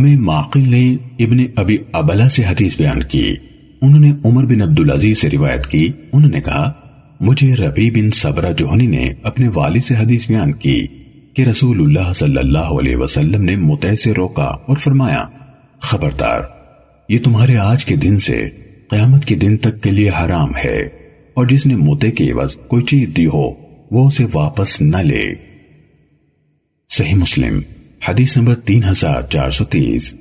ہمیں معقل نے ابن ابی ابلا سے حدیث بیان کی۔ انہوں نے عمر بن عبدالعزیز سے روایت کی۔ انہوں نے کہا، مجھے ربی بن صبرہ جوہنی نے اپنے والد سے حدیث بیان کی کہ رسول اللہ صلی اللہ علیہ وسلم نے متع سے روکا اور فرمایا، خبردار، یہ تمہارے آج کے دن سے قیامت کے دن تک کے لیے حرام ہے اور جس نے موتے کے عوض کوئی چیز دی ہو، وہ اسے واپس نہ لے۔ صحیح مسلم۔ حدیث نمبر تین ہزار چار سو تیس۔